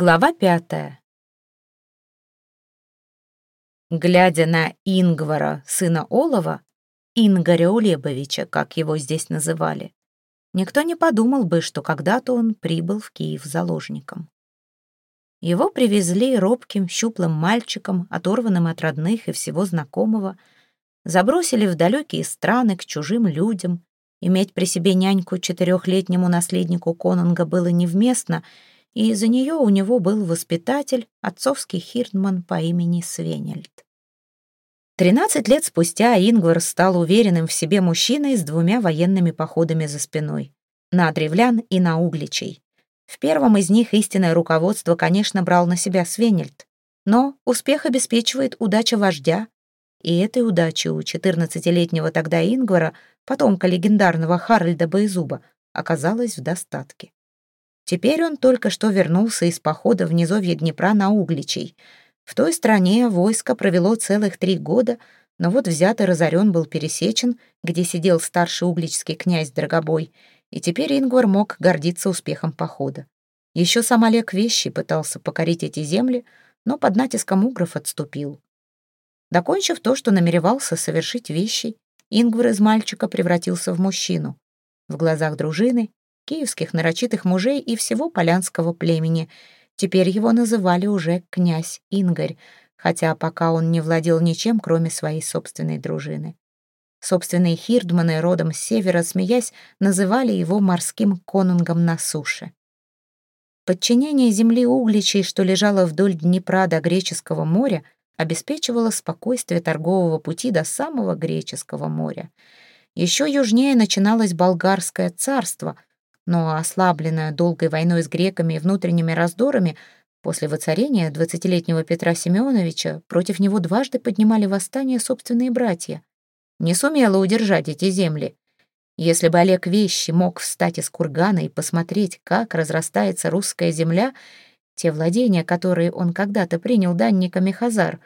Глава пятая. Глядя на Ингвара, сына Олова, Ингаря Улебовича, как его здесь называли, никто не подумал бы, что когда-то он прибыл в Киев заложником. Его привезли робким, щуплым мальчиком, оторванным от родных и всего знакомого, забросили в далекие страны к чужим людям. Иметь при себе няньку четырехлетнему наследнику Конунга было невместно — и из-за нее у него был воспитатель, отцовский хирдман по имени Свенельд. Тринадцать лет спустя Ингвар стал уверенным в себе мужчиной с двумя военными походами за спиной — на древлян и на угличей. В первом из них истинное руководство, конечно, брал на себя Свенельд, но успех обеспечивает удача вождя, и этой удачи у четырнадцатилетнего тогда Ингвара, потомка легендарного Харальда Боезуба, оказалось в достатке. Теперь он только что вернулся из похода в низовье Днепра на Угличей. В той стране войско провело целых три года, но вот взятый разорен был пересечен, где сидел старший угличский князь Драгобой, и теперь Ингвар мог гордиться успехом похода. Еще сам Олег Вещий пытался покорить эти земли, но под натиском угров отступил. Докончив то, что намеревался совершить Вещий, Ингвар из мальчика превратился в мужчину. В глазах дружины киевских нарочитых мужей и всего полянского племени. Теперь его называли уже князь Ингарь, хотя пока он не владел ничем, кроме своей собственной дружины. Собственные хирдманы родом с севера, смеясь, называли его морским конунгом на суше. Подчинение земли Угличей, что лежало вдоль Днепра до Греческого моря, обеспечивало спокойствие торгового пути до самого Греческого моря. Еще южнее начиналось Болгарское царство, но ослабленная долгой войной с греками и внутренними раздорами, после воцарения двадцатилетнего Петра Семеновича против него дважды поднимали восстание собственные братья. Не сумела удержать эти земли. Если бы Олег Вещи мог встать из кургана и посмотреть, как разрастается русская земля, те владения, которые он когда-то принял данниками Хазар,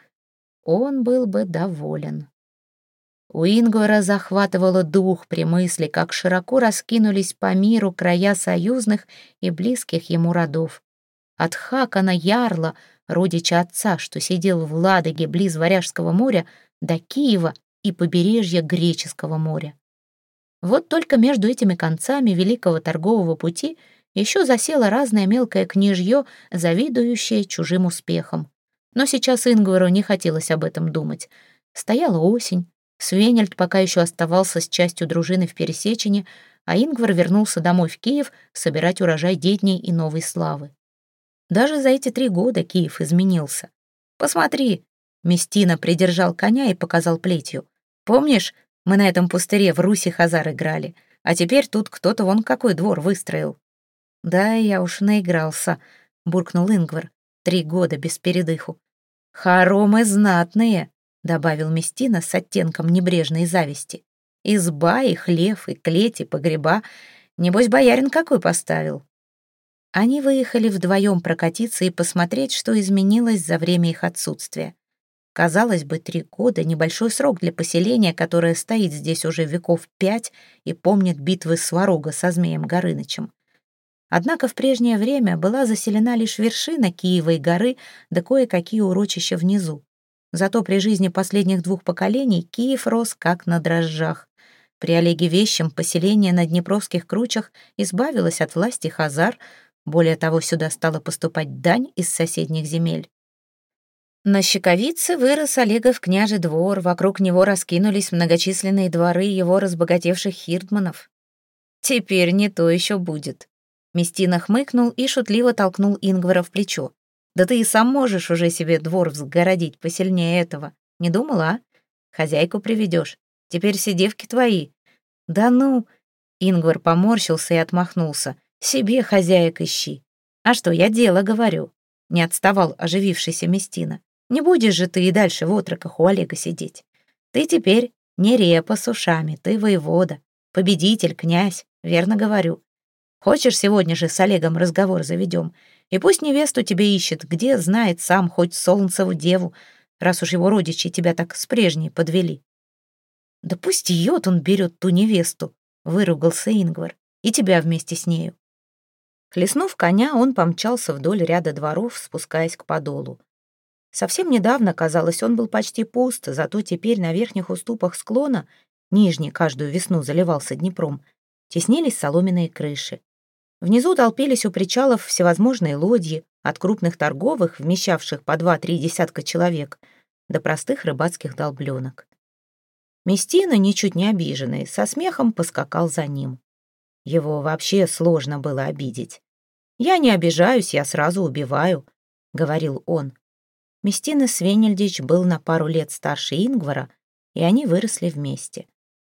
он был бы доволен. У Ингвара захватывало дух при мысли, как широко раскинулись по миру края союзных и близких ему родов. От Хакана Ярла, родича отца, что сидел в Ладоге близ Варяжского моря, до Киева и побережья Греческого моря. Вот только между этими концами великого торгового пути еще засело разное мелкое княжье, завидующее чужим успехом. Но сейчас Ингвару не хотелось об этом думать. Стояла осень, Свенельд пока еще оставался с частью дружины в Пересечине, а Ингвар вернулся домой в Киев собирать урожай Детней и Новой Славы. Даже за эти три года Киев изменился. «Посмотри!» — Местина придержал коня и показал плетью. «Помнишь, мы на этом пустыре в Руси Хазар играли, а теперь тут кто-то вон какой двор выстроил». «Да, я уж наигрался», — буркнул Ингвар. «Три года без передыху». «Хоромы знатные!» — добавил Местина с оттенком небрежной зависти. «Изба и хлев, и клеть, и погреба. Небось, боярин какой поставил». Они выехали вдвоем прокатиться и посмотреть, что изменилось за время их отсутствия. Казалось бы, три года — небольшой срок для поселения, которое стоит здесь уже веков пять и помнит битвы Сварога со Змеем Горынычем. Однако в прежнее время была заселена лишь вершина Киевой горы да кое-какие урочища внизу. Зато при жизни последних двух поколений Киев рос как на дрожжах. При Олеге Вещем поселение на Днепровских кручах избавилось от власти хазар, более того, сюда стала поступать дань из соседних земель. На Щековице вырос Олегов княжий двор, вокруг него раскинулись многочисленные дворы его разбогатевших хирдманов. «Теперь не то еще будет». Местина хмыкнул и шутливо толкнул Ингвара в плечо. Да ты и сам можешь уже себе двор взгородить посильнее этого. Не думала, а? Хозяйку приведешь. Теперь все девки твои. Да ну... Ингвар поморщился и отмахнулся. Себе хозяек ищи. А что, я дело говорю. Не отставал оживившийся Местина. Не будешь же ты и дальше в отроках у Олега сидеть. Ты теперь не репа с ушами, ты воевода, победитель, князь, верно говорю. Хочешь, сегодня же с Олегом разговор заведем? И пусть невесту тебе ищет, где знает сам хоть солнцеву деву, раз уж его родичи тебя так с прежней подвели. Да пусть йод он берет ту невесту, выругался Ингвар, и тебя вместе с нею. Хлестнув коня, он помчался вдоль ряда дворов, спускаясь к подолу. Совсем недавно, казалось, он был почти пуст, зато теперь на верхних уступах склона, нижний каждую весну заливался Днепром, теснились соломенные крыши. Внизу толпились у причалов всевозможные лодьи, от крупных торговых, вмещавших по два-три десятка человек, до простых рыбацких долбленок. Местина, ничуть не обиженный, со смехом поскакал за ним. Его вообще сложно было обидеть. «Я не обижаюсь, я сразу убиваю», — говорил он. Местина Свенельдич был на пару лет старше Ингвара, и они выросли вместе.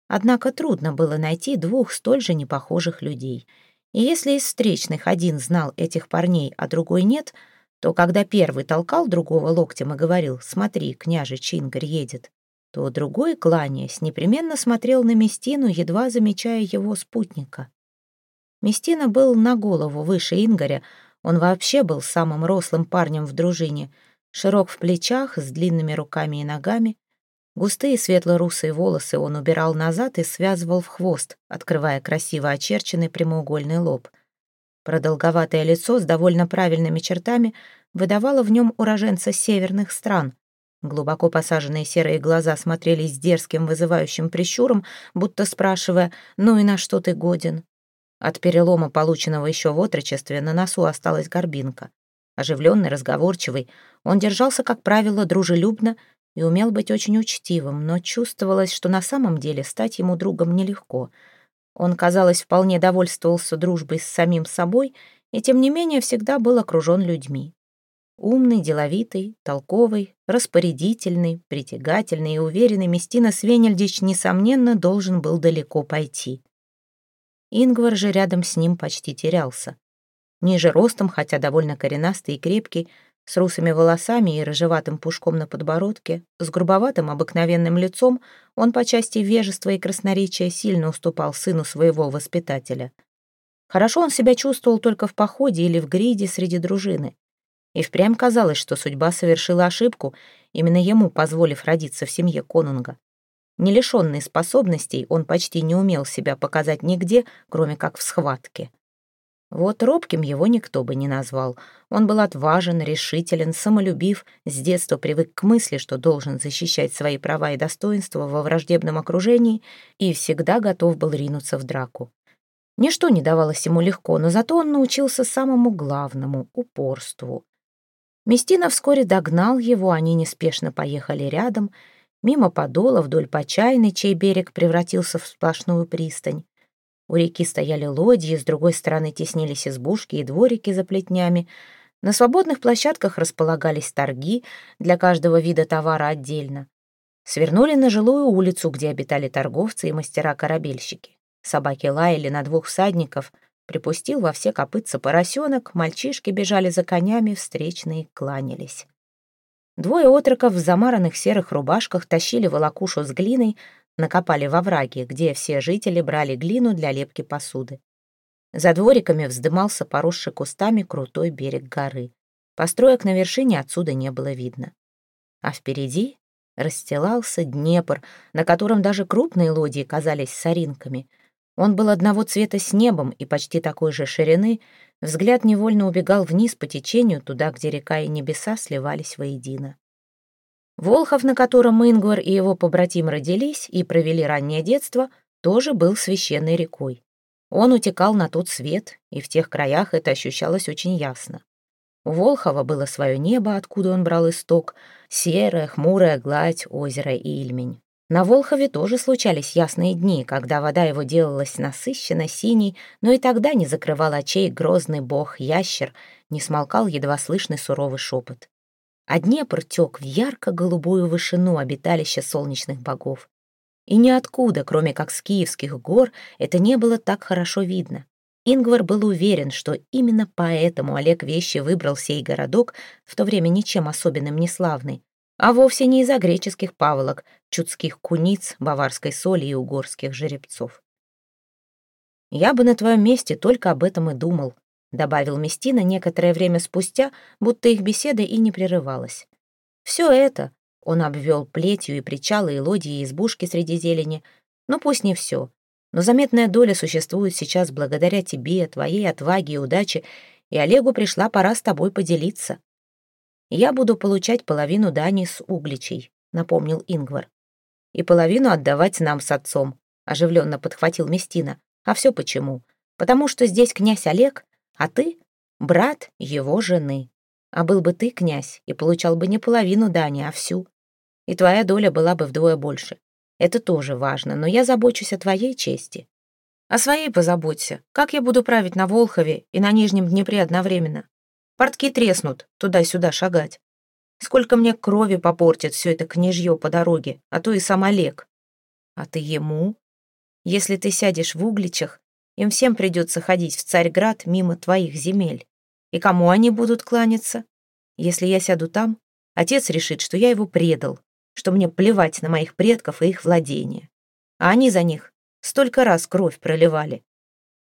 Однако трудно было найти двух столь же непохожих людей. И если из встречных один знал этих парней, а другой нет, то когда первый толкал другого локтем и говорил «Смотри, княже Чингарь едет», то другой, кланяясь, непременно смотрел на Местину, едва замечая его спутника. Местина был на голову выше Ингоря, он вообще был самым рослым парнем в дружине, широк в плечах, с длинными руками и ногами. Густые светло-русые волосы он убирал назад и связывал в хвост, открывая красиво очерченный прямоугольный лоб. Продолговатое лицо с довольно правильными чертами выдавало в нем уроженца северных стран, Глубоко посаженные серые глаза смотрели с дерзким вызывающим прищуром, будто спрашивая «Ну и на что ты годен?». От перелома, полученного еще в отрочестве, на носу осталась горбинка. Оживленный, разговорчивый, он держался, как правило, дружелюбно и умел быть очень учтивым, но чувствовалось, что на самом деле стать ему другом нелегко. Он, казалось, вполне довольствовался дружбой с самим собой и, тем не менее, всегда был окружен людьми. Умный, деловитый, толковый, распорядительный, притягательный и уверенный Местина Свенельдич, несомненно, должен был далеко пойти. Ингвар же рядом с ним почти терялся. Ниже ростом, хотя довольно коренастый и крепкий, с русыми волосами и рыжеватым пушком на подбородке, с грубоватым обыкновенным лицом, он по части вежества и красноречия сильно уступал сыну своего воспитателя. Хорошо он себя чувствовал только в походе или в гриде среди дружины. И впрямь казалось, что судьба совершила ошибку, именно ему позволив родиться в семье конунга. Не лишенный способностей, он почти не умел себя показать нигде, кроме как в схватке. Вот робким его никто бы не назвал. Он был отважен, решителен, самолюбив, с детства привык к мысли, что должен защищать свои права и достоинства во враждебном окружении и всегда готов был ринуться в драку. Ничто не давалось ему легко, но зато он научился самому главному — упорству. Местина вскоре догнал его, они неспешно поехали рядом, мимо подола вдоль Почайны, чей берег превратился в сплошную пристань. У реки стояли лодьи, с другой стороны теснились избушки и дворики за плетнями. На свободных площадках располагались торги, для каждого вида товара отдельно. Свернули на жилую улицу, где обитали торговцы и мастера-корабельщики. Собаки лаяли на двух всадников, Припустил во все копытца поросенок, мальчишки бежали за конями, встречные кланялись. Двое отроков в замаранных серых рубашках тащили волокушу с глиной, накопали во враге, где все жители брали глину для лепки посуды. За двориками вздымался поросший кустами крутой берег горы. Построек на вершине отсюда не было видно. А впереди расстилался Днепр, на котором даже крупные лодии казались соринками — он был одного цвета с небом и почти такой же ширины, взгляд невольно убегал вниз по течению, туда, где река и небеса сливались воедино. Волхов, на котором Ингвар и его побратим родились и провели раннее детство, тоже был священной рекой. Он утекал на тот свет, и в тех краях это ощущалось очень ясно. У Волхова было свое небо, откуда он брал исток, серая, хмурая гладь озера Ильмень. На Волхове тоже случались ясные дни, когда вода его делалась насыщенно синей, но и тогда не закрывал очей грозный бог-ящер, не смолкал едва слышный суровый шепот. А Днепр тек в ярко-голубую вышину обиталища солнечных богов. И ниоткуда, кроме как с Киевских гор, это не было так хорошо видно. Ингвар был уверен, что именно поэтому Олег Вещи выбрал сей городок, в то время ничем особенным не славный, а вовсе не из-за греческих паволок, чудских куниц, баварской соли и угорских жеребцов. «Я бы на твоем месте только об этом и думал», добавил Местина некоторое время спустя, будто их беседа и не прерывалась. «Все это», — он обвел плетью и причалы, и лодьи, и избушки среди зелени, но пусть не все. Но заметная доля существует сейчас благодаря тебе, твоей отваге и удаче, и Олегу пришла пора с тобой поделиться. Я буду получать половину дани с угличей, напомнил Ингвар. И половину отдавать нам с отцом, оживленно подхватил Местина. А все почему? Потому что здесь князь Олег, а ты — брат его жены. А был бы ты князь и получал бы не половину дани, а всю. И твоя доля была бы вдвое больше. Это тоже важно, но я забочусь о твоей чести. О своей позаботься. Как я буду править на Волхове и на Нижнем Днепре одновременно? Портки треснут, туда-сюда шагать. Сколько мне крови попортит все это княжье по дороге, а то и сам Олег. А ты ему? Если ты сядешь в Угличах, им всем придется ходить в Царьград мимо твоих земель. И кому они будут кланяться? Если я сяду там, отец решит, что я его предал, что мне плевать на моих предков и их владения. А они за них столько раз кровь проливали.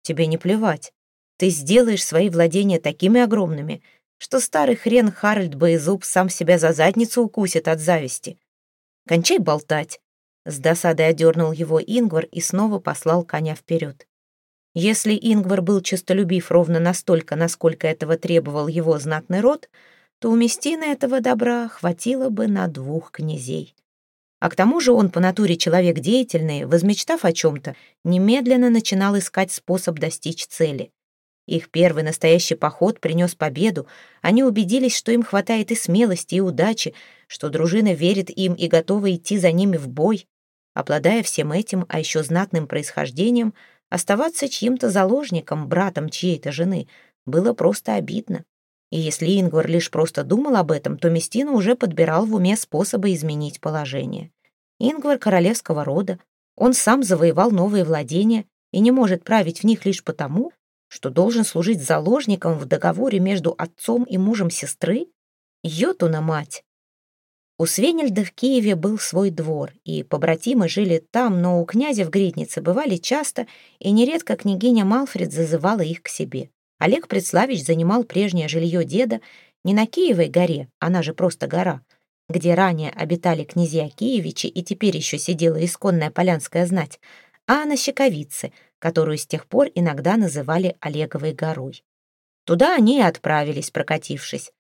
Тебе не плевать. Ты сделаешь свои владения такими огромными, что старый хрен Харальд Боезуб сам себя за задницу укусит от зависти. Кончай болтать. С досадой одернул его Ингвар и снова послал коня вперед. Если Ингвар был честолюбив ровно настолько, насколько этого требовал его знатный род, то у Местины этого добра хватило бы на двух князей. А к тому же он по натуре человек деятельный, возмечтав о чем-то, немедленно начинал искать способ достичь цели. Их первый настоящий поход принес победу, они убедились, что им хватает и смелости, и удачи, что дружина верит им и готова идти за ними в бой. Обладая всем этим, а еще знатным происхождением, оставаться чьим-то заложником, братом чьей-то жены, было просто обидно. И если Ингвар лишь просто думал об этом, то Местина уже подбирал в уме способы изменить положение. Ингвар королевского рода, он сам завоевал новые владения и не может править в них лишь потому, что должен служить заложником в договоре между отцом и мужем сестры? Йотуна мать! У Свенельда в Киеве был свой двор, и побратимы жили там, но у князя в Гриднице бывали часто, и нередко княгиня Малфред зазывала их к себе. Олег Предславич занимал прежнее жилье деда не на Киевой горе, она же просто гора, где ранее обитали князья Киевичи и теперь еще сидела исконная полянская знать, а на Щековице, которую с тех пор иногда называли Олеговой горой. Туда они и отправились, прокатившись.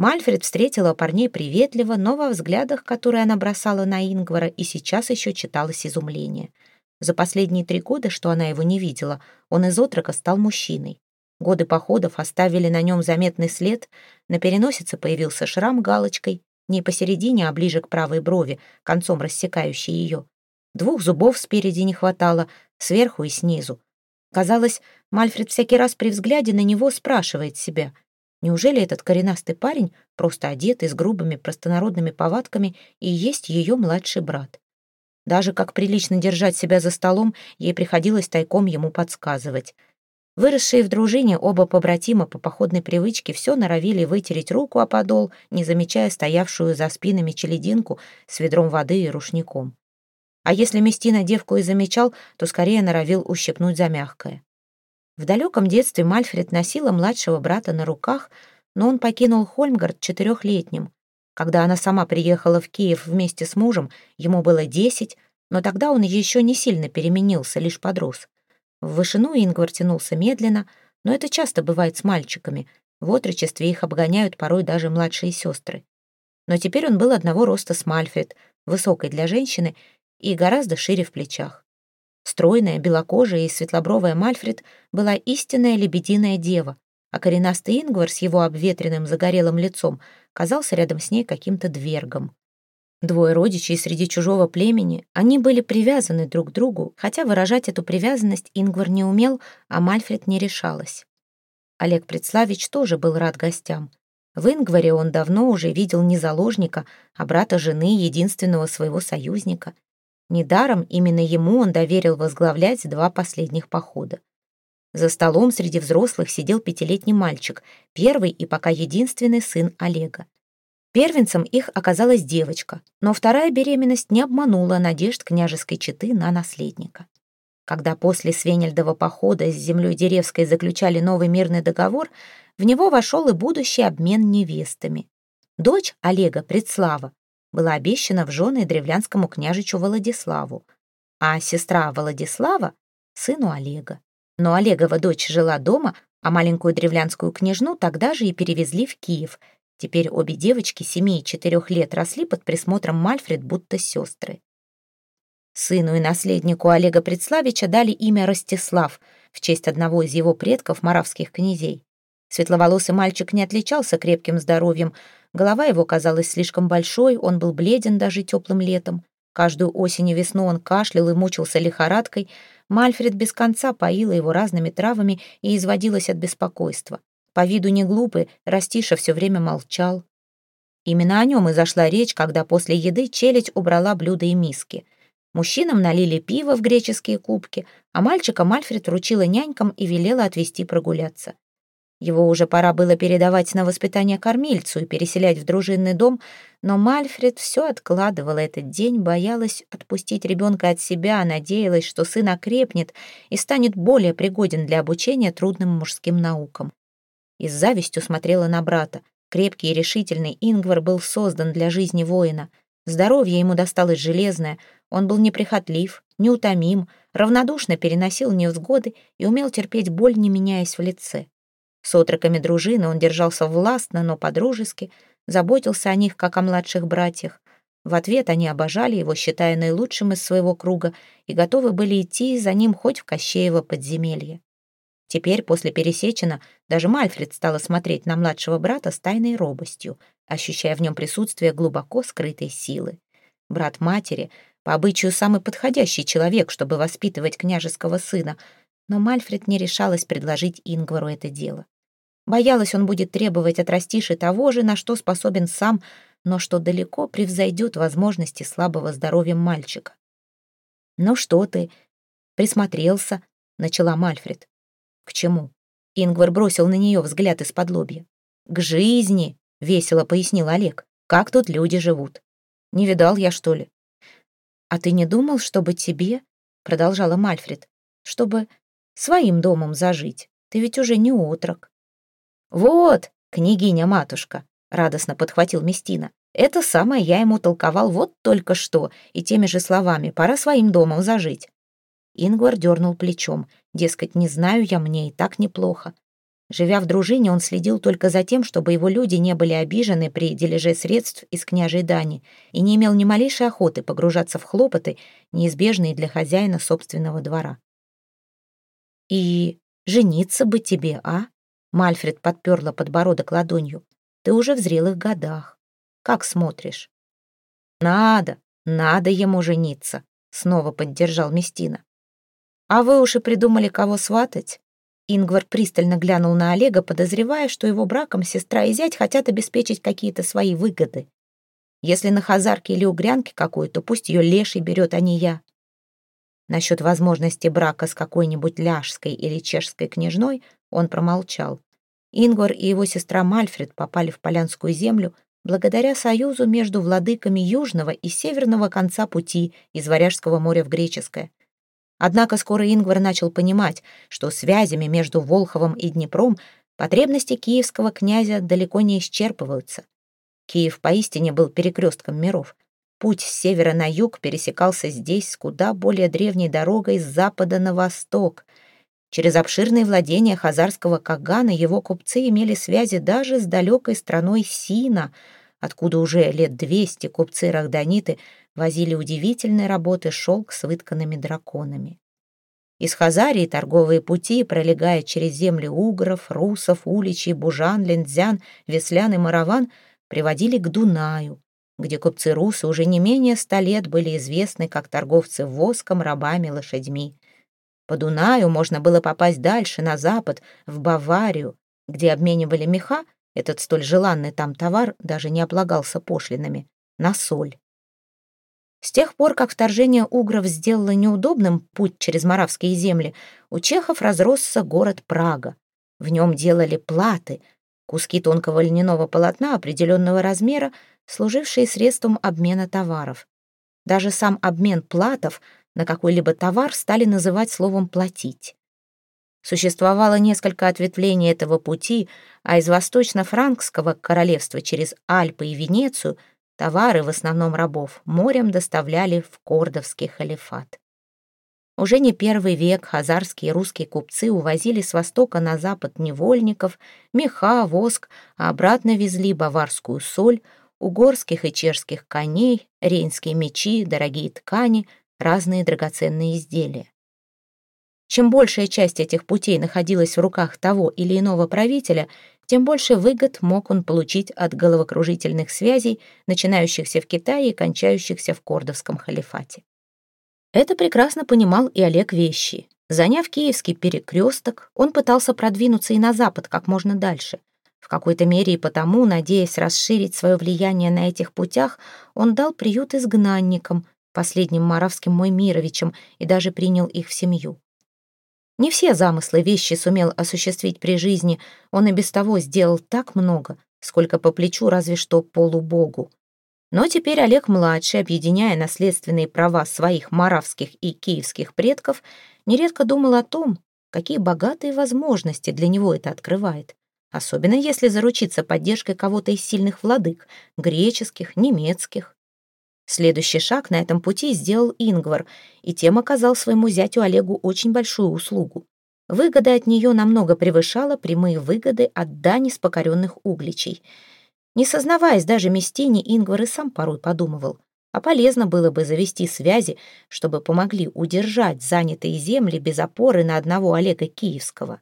Мальфред встретила парней приветливо, но во взглядах, которые она бросала на Ингвара, и сейчас еще читалось изумление. За последние три года, что она его не видела, он из отрока стал мужчиной. Годы походов оставили на нем заметный след, на переносице появился шрам галочкой, не посередине, а ближе к правой брови, концом рассекающей ее. Двух зубов спереди не хватало, сверху и снизу. Казалось, Мальфред всякий раз при взгляде на него спрашивает себя, неужели этот коренастый парень, просто одетый с грубыми простонародными повадками, и есть ее младший брат. Даже как прилично держать себя за столом, ей приходилось тайком ему подсказывать — Выросшие в дружине оба побратима по походной привычке все норовили вытереть руку о подол, не замечая стоявшую за спинами челединку с ведром воды и рушником. А если Местина девку и замечал, то скорее норовил ущипнуть за мягкое. В далеком детстве Мальфред носила младшего брата на руках, но он покинул Хольмгард четырехлетним. Когда она сама приехала в Киев вместе с мужем, ему было десять, но тогда он еще не сильно переменился, лишь подрос. В вышину Ингвар тянулся медленно, но это часто бывает с мальчиками. В отрочестве их обгоняют порой даже младшие сестры. Но теперь он был одного роста с Мальфред, высокой для женщины и гораздо шире в плечах. Стройная, белокожая и светлобровая Мальфред была истинная лебединая дева, а коренастый Ингвар с его обветренным загорелым лицом казался рядом с ней каким-то двергом. Двое родичей среди чужого племени, они были привязаны друг к другу, хотя выражать эту привязанность Ингвар не умел, а Мальфред не решалась. Олег Предславич тоже был рад гостям. В Ингваре он давно уже видел не заложника, а брата жены, единственного своего союзника. Недаром именно ему он доверил возглавлять два последних похода. За столом среди взрослых сидел пятилетний мальчик, первый и пока единственный сын Олега. Первенцем их оказалась девочка, но вторая беременность не обманула надежд княжеской четы на наследника. Когда после Свенельдова похода с землей Деревской заключали новый мирный договор, в него вошел и будущий обмен невестами. Дочь Олега, Предслава, была обещана в жены древлянскому княжичу Владиславу, а сестра Владислава, сыну Олега. Но Олегова дочь жила дома, а маленькую древлянскую княжну тогда же и перевезли в Киев. Теперь обе девочки семи и четырех лет росли под присмотром Мальфред, будто сестры. Сыну и наследнику Олега Предславича дали имя Ростислав в честь одного из его предков, моравских князей. Светловолосый мальчик не отличался крепким здоровьем, голова его казалась слишком большой, он был бледен даже теплым летом. Каждую осень и весну он кашлял и мучился лихорадкой. Мальфред без конца поила его разными травами и изводилась от беспокойства. По виду не глупый, Растиша все время молчал. Именно о нем и зашла речь, когда после еды челядь убрала блюда и миски. Мужчинам налили пиво в греческие кубки, а мальчика Мальфред вручила нянькам и велела отвезти прогуляться. Его уже пора было передавать на воспитание кормильцу и переселять в дружинный дом, но Мальфред все откладывала этот день, боялась отпустить ребенка от себя, надеялась, что сын окрепнет и станет более пригоден для обучения трудным мужским наукам. И с завистью смотрела на брата. Крепкий и решительный Ингвар был создан для жизни воина. Здоровье ему досталось железное, он был неприхотлив, неутомим, равнодушно переносил невзгоды и умел терпеть боль, не меняясь в лице. С отроками дружины он держался властно, но по-дружески, заботился о них, как о младших братьях. В ответ они обожали его, считая наилучшим из своего круга, и готовы были идти за ним хоть в Кощеево подземелье. Теперь, после Пересечина, даже Мальфред стала смотреть на младшего брата с тайной робостью, ощущая в нем присутствие глубоко скрытой силы. Брат матери, по обычаю самый подходящий человек, чтобы воспитывать княжеского сына, но Мальфред не решалась предложить Ингвару это дело. Боялась, он будет требовать от Растиши того же, на что способен сам, но что далеко превзойдет возможности слабого здоровья мальчика. «Ну что ты?» «Присмотрелся», — начала Мальфред. «К чему?» Ингвар бросил на нее взгляд из-под лобья. «К жизни», — весело пояснил Олег. «Как тут люди живут? Не видал я, что ли?» «А ты не думал, чтобы тебе...» — продолжала Мальфред. «Чтобы своим домом зажить. Ты ведь уже не отрок». «Вот, княгиня-матушка», — радостно подхватил Местина. «Это самое я ему толковал вот только что, и теми же словами, пора своим домом зажить». Ингвар дернул плечом. Дескать, не знаю я, мне и так неплохо. Живя в дружине, он следил только за тем, чтобы его люди не были обижены при дележе средств из княжей Дани и не имел ни малейшей охоты погружаться в хлопоты, неизбежные для хозяина собственного двора. «И жениться бы тебе, а?» Мальфред подперла подбородок ладонью. «Ты уже в зрелых годах. Как смотришь?» «Надо, надо ему жениться», — снова поддержал Местина. «А вы уж и придумали, кого сватать?» Ингвар пристально глянул на Олега, подозревая, что его браком сестра и зять хотят обеспечить какие-то свои выгоды. Если на хазарке или угрянке какую-то, пусть ее леший берет, а не я. Насчет возможности брака с какой-нибудь ляжской или чешской княжной он промолчал. Ингвар и его сестра Мальфред попали в Полянскую землю благодаря союзу между владыками южного и северного конца пути из Варяжского моря в Греческое. Однако скоро Ингвар начал понимать, что связями между Волховом и Днепром потребности киевского князя далеко не исчерпываются. Киев поистине был перекрестком миров. Путь с севера на юг пересекался здесь с куда более древней дорогой с запада на восток. Через обширные владения хазарского Кагана его купцы имели связи даже с далекой страной Сина, откуда уже лет двести купцы-рахданиты возили удивительные работы шелк с вытканными драконами. Из Хазарии торговые пути, пролегая через земли угров, русов, уличей, бужан, линдзян, веслян и мараван, приводили к Дунаю, где купцы-русы уже не менее ста лет были известны как торговцы воском, рабами, лошадьми. По Дунаю можно было попасть дальше, на запад, в Баварию, где обменивали меха, этот столь желанный там товар даже не облагался пошлинами, на соль. С тех пор, как вторжение угров сделало неудобным путь через моравские земли, у чехов разросся город Прага. В нем делали платы, куски тонкого льняного полотна определенного размера, служившие средством обмена товаров. Даже сам обмен платов на какой-либо товар стали называть словом «платить». Существовало несколько ответвлений этого пути, а из восточно-франкского королевства через Альпы и Венецию товары, в основном рабов, морем доставляли в Кордовский халифат. Уже не первый век хазарские и русские купцы увозили с востока на запад невольников, меха, воск, а обратно везли баварскую соль, угорских и чешских коней, рейнские мечи, дорогие ткани, разные драгоценные изделия. Чем большая часть этих путей находилась в руках того или иного правителя, тем больше выгод мог он получить от головокружительных связей, начинающихся в Китае и кончающихся в Кордовском халифате. Это прекрасно понимал и Олег Вещи. Заняв киевский перекресток, он пытался продвинуться и на запад как можно дальше. В какой-то мере и потому, надеясь расширить свое влияние на этих путях, он дал приют изгнанникам, последним маравским Моймировичам, и даже принял их в семью. Не все замыслы вещи сумел осуществить при жизни, он и без того сделал так много, сколько по плечу разве что полубогу. Но теперь Олег-младший, объединяя наследственные права своих маравских и киевских предков, нередко думал о том, какие богатые возможности для него это открывает. Особенно если заручиться поддержкой кого-то из сильных владык, греческих, немецких. Следующий шаг на этом пути сделал Ингвар, и тем оказал своему зятю Олегу очень большую услугу. Выгода от нее намного превышала прямые выгоды от дани с покоренных угличей. Не сознаваясь даже Местине, Ингвар и сам порой подумывал, а полезно было бы завести связи, чтобы помогли удержать занятые земли без опоры на одного Олега Киевского.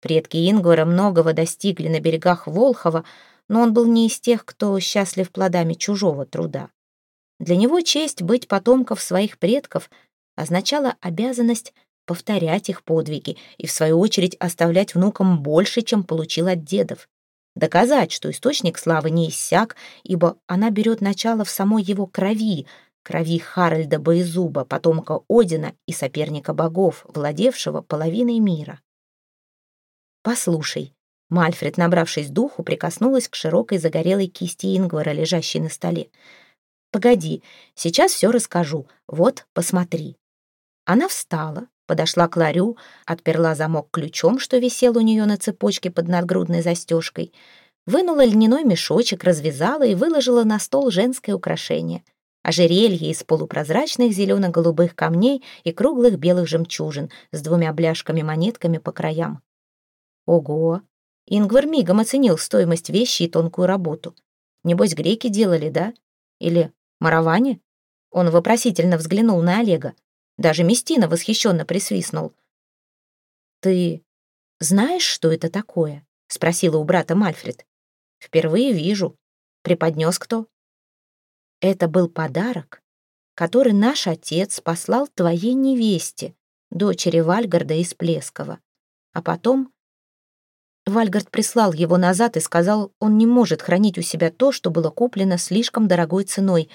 Предки Ингвара многого достигли на берегах Волхова, но он был не из тех, кто счастлив плодами чужого труда. Для него честь быть потомков своих предков означала обязанность повторять их подвиги и, в свою очередь, оставлять внукам больше, чем получил от дедов. Доказать, что источник славы не иссяк, ибо она берет начало в самой его крови, крови Харальда Боезуба, потомка Одина и соперника богов, владевшего половиной мира. «Послушай», Мальфред, набравшись духу, прикоснулась к широкой загорелой кисти Ингвара, лежащей на столе. «Погоди, сейчас все расскажу. Вот, посмотри». Она встала, подошла к ларю, отперла замок ключом, что висел у нее на цепочке под надгрудной застежкой, вынула льняной мешочек, развязала и выложила на стол женское украшение — ожерелье из полупрозрачных зелено-голубых камней и круглых белых жемчужин с двумя бляшками-монетками по краям. Ого! Ингвар мигом оценил стоимость вещи и тонкую работу. Небось, греки делали, да? Или Мараване? Он вопросительно взглянул на Олега. Даже Местина восхищенно присвистнул. «Ты знаешь, что это такое?» — спросила у брата Мальфред. «Впервые вижу. Преподнес кто?» «Это был подарок, который наш отец послал твоей невесте, дочери Вальгарда из Плескова. А потом Вальгард прислал его назад и сказал, он не может хранить у себя то, что было куплено слишком дорогой ценой.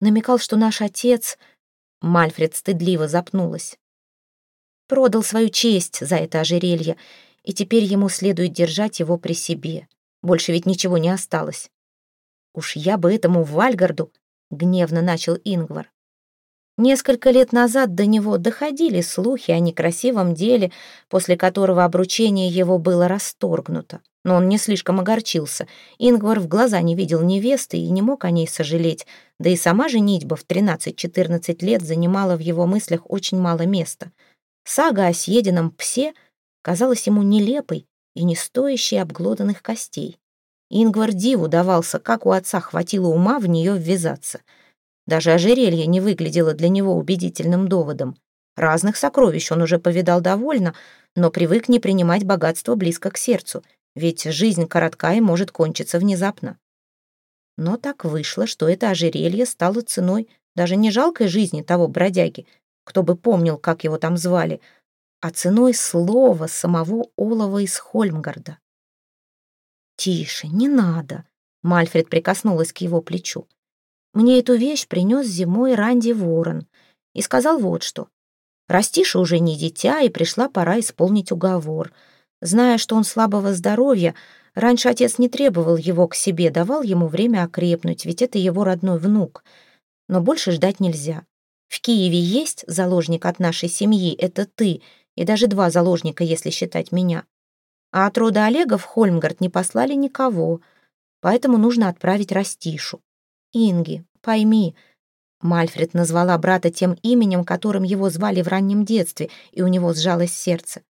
Намекал, что наш отец... Мальфред стыдливо запнулась. Продал свою честь за это ожерелье, и теперь ему следует держать его при себе. Больше ведь ничего не осталось. «Уж я бы этому Вальгарду!» — гневно начал Ингвар. Несколько лет назад до него доходили слухи о некрасивом деле, после которого обручение его было расторгнуто. Но он не слишком огорчился. Ингвар в глаза не видел невесты и не мог о ней сожалеть, да и сама женитьба в 13-14 лет занимала в его мыслях очень мало места. Сага о съеденном псе казалась ему нелепой и не стоящей обглоданных костей. Ингвар диву давался, как у отца хватило ума в нее ввязаться — даже ожерелье не выглядело для него убедительным доводом. Разных сокровищ он уже повидал довольно, но привык не принимать богатство близко к сердцу, ведь жизнь коротка и может кончиться внезапно. Но так вышло, что это ожерелье стало ценой даже не жалкой жизни того бродяги, кто бы помнил, как его там звали, а ценой слова самого Олова из Хольмгарда. «Тише, не надо», — Мальфред прикоснулась к его плечу. Мне эту вещь принес зимой Ранди Ворон и сказал вот что. Растиша уже не дитя, и пришла пора исполнить уговор. Зная, что он слабого здоровья, раньше отец не требовал его к себе, давал ему время окрепнуть, ведь это его родной внук. Но больше ждать нельзя. В Киеве есть заложник от нашей семьи, это ты, и даже два заложника, если считать меня. А от рода Олега в Хольмгард не послали никого, поэтому нужно отправить Растишу. Инги, пойми, Мальфред назвала брата тем именем, которым его звали в раннем детстве, и у него сжалось сердце.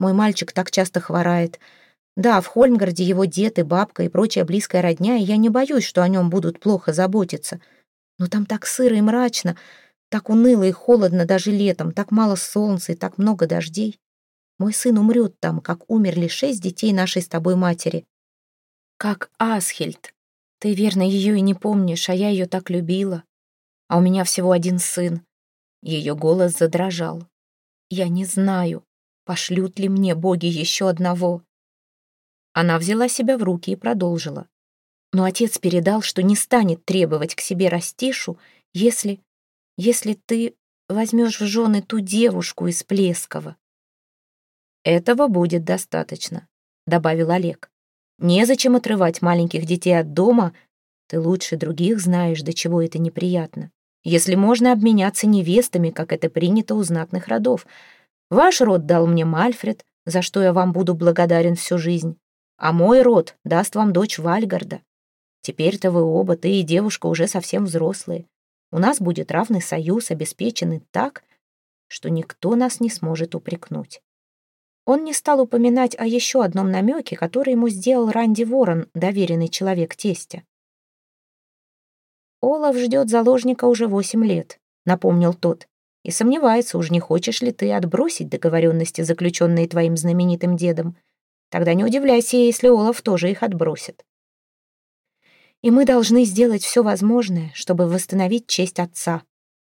«Мой мальчик так часто хворает. Да, в Хольмгарде его дед и бабка и прочая близкая родня, и я не боюсь, что о нем будут плохо заботиться. Но там так сыро и мрачно, так уныло и холодно даже летом, так мало солнца и так много дождей. Мой сын умрет там, как умерли шесть детей нашей с тобой матери. Как Асхельд. Ты верно ее и не помнишь, а я ее так любила. А у меня всего один сын. Ее голос задрожал. Я не знаю, пошлют ли мне боги еще одного. Она взяла себя в руки и продолжила. Но отец передал, что не станет требовать к себе Растишу, если... если ты возьмешь в жены ту девушку из Плескова. «Этого будет достаточно», — добавил Олег. «Незачем отрывать маленьких детей от дома. Ты лучше других знаешь, до чего это неприятно. Если можно обменяться невестами, как это принято у знатных родов. Ваш род дал мне Мальфред, за что я вам буду благодарен всю жизнь а мой род даст вам дочь Вальгарда. Теперь-то вы оба, ты и девушка, уже совсем взрослые. У нас будет равный союз, обеспеченный так, что никто нас не сможет упрекнуть. Он не стал упоминать о еще одном намеке, который ему сделал Ранди Ворон, доверенный человек тестя. «Олаф ждет заложника уже восемь лет», — напомнил тот, «и сомневается, уж не хочешь ли ты отбросить договоренности, заключенные твоим знаменитым дедом. Тогда не удивляйся, если Олаф тоже их отбросит. И мы должны сделать все возможное, чтобы восстановить честь отца.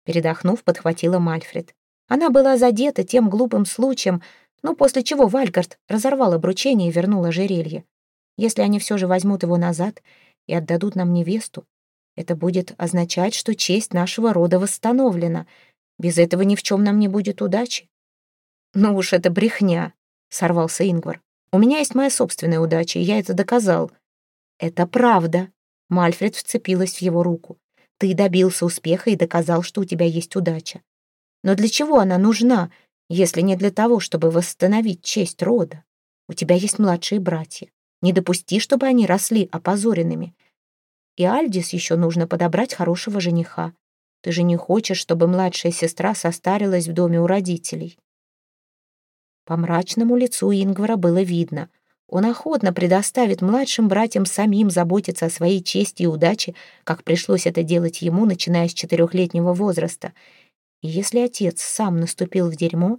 Передохнув, подхватила Мальфред. Она была задета тем глупым случаем, ну, после чего Вальгард разорвал обручение и вернул ожерелье. Если они все же возьмут его назад и отдадут нам невесту, это будет означать, что честь нашего рода восстановлена. Без этого ни в чем нам не будет удачи. «Ну уж это брехня», — сорвался Ингвар. У меня есть моя собственная удача, и я это доказал». «Это правда», — Мальфред вцепилась в его руку. «Ты добился успеха и доказал, что у тебя есть удача. Но для чего она нужна, если не для того, чтобы восстановить честь рода? У тебя есть младшие братья. Не допусти, чтобы они росли опозоренными. И Альдис еще нужно подобрать хорошего жениха. Ты же не хочешь, чтобы младшая сестра состарилась в доме у родителей. По мрачному лицу Ингвара было видно. Он охотно предоставит младшим братьям самим заботиться о своей чести и удаче, как пришлось это делать ему, начиная с четырехлетнего возраста. Если отец сам наступил в дерьмо,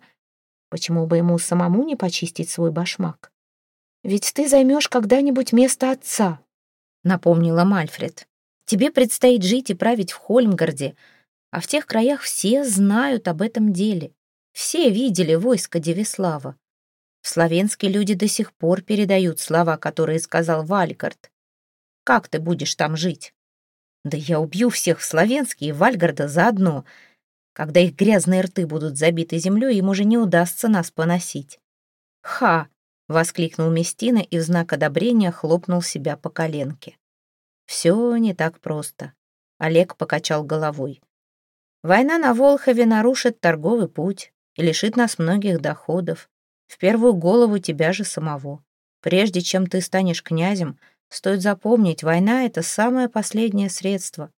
почему бы ему самому не почистить свой башмак? «Ведь ты займешь когда-нибудь место отца», — напомнила Мальфред. «Тебе предстоит жить и править в Хольмгарде, а в тех краях все знают об этом деле. Все видели войско Девислава. В Словенске люди до сих пор передают слова, которые сказал Вальгард. «Как ты будешь там жить?» «Да я убью всех в Словенске и Вальгарда заодно. Когда их грязные рты будут забиты землей, им уже не удастся нас поносить». «Ха!» — воскликнул Местина и в знак одобрения хлопнул себя по коленке. «Все не так просто», — Олег покачал головой. «Война на Волхове нарушит торговый путь и лишит нас многих доходов. В первую голову тебя же самого. Прежде чем ты станешь князем, стоит запомнить, война — это самое последнее средство.